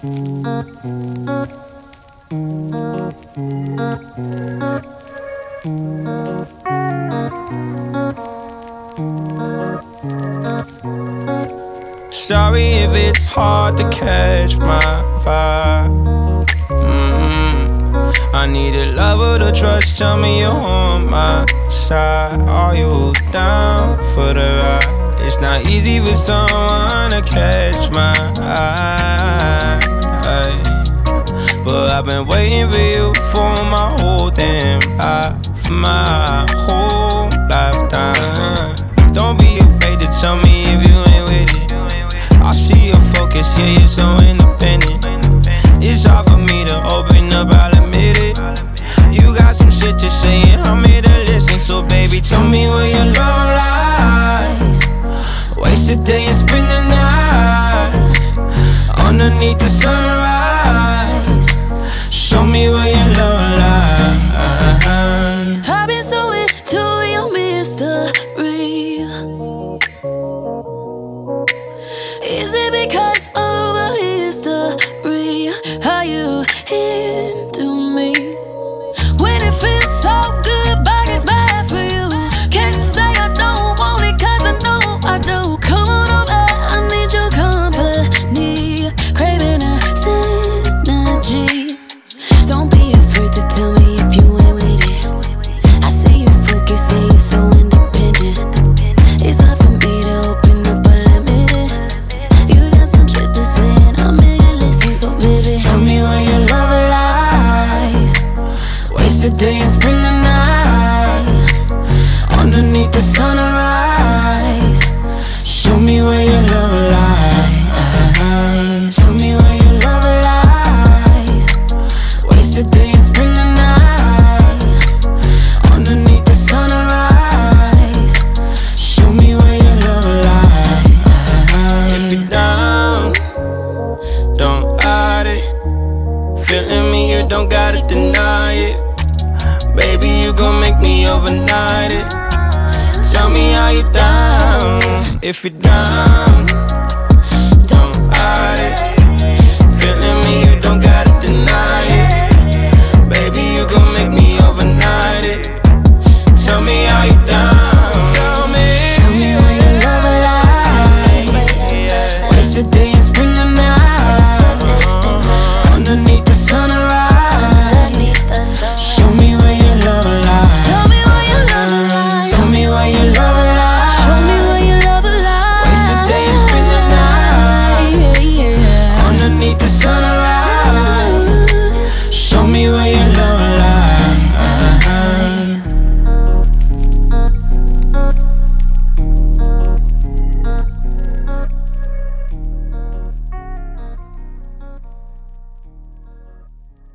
Sorry if it's hard to catch my vibe. Mm-hmm. I need a lover to trust. Tell me you're on my side. Are you down for the ride? It's not easy for someone to catch my eye. I've been waiting for you for my whole damn life, my whole lifetime. Don't be afraid to tell me if you ain't with it. I see your focus, yeah, you're so independent. It's hard for me to open up, I'll admit it. You got some shit to say, and I'm here to listen. So, baby, tell me where your love lies. Waste a day and spend the night underneath the sunrise. Because a history? Are you into me? When it feels so good, underneath the sunrise. Show me where your love lies. Tell me where your love lies. Waste a day and spend the night underneath the sunrise. Show me where your love lies. If you're down, don't hide it. Feeling me, you don't gotta deny it. Baby, you gon' make me overnight it. Me how you down. If you're down,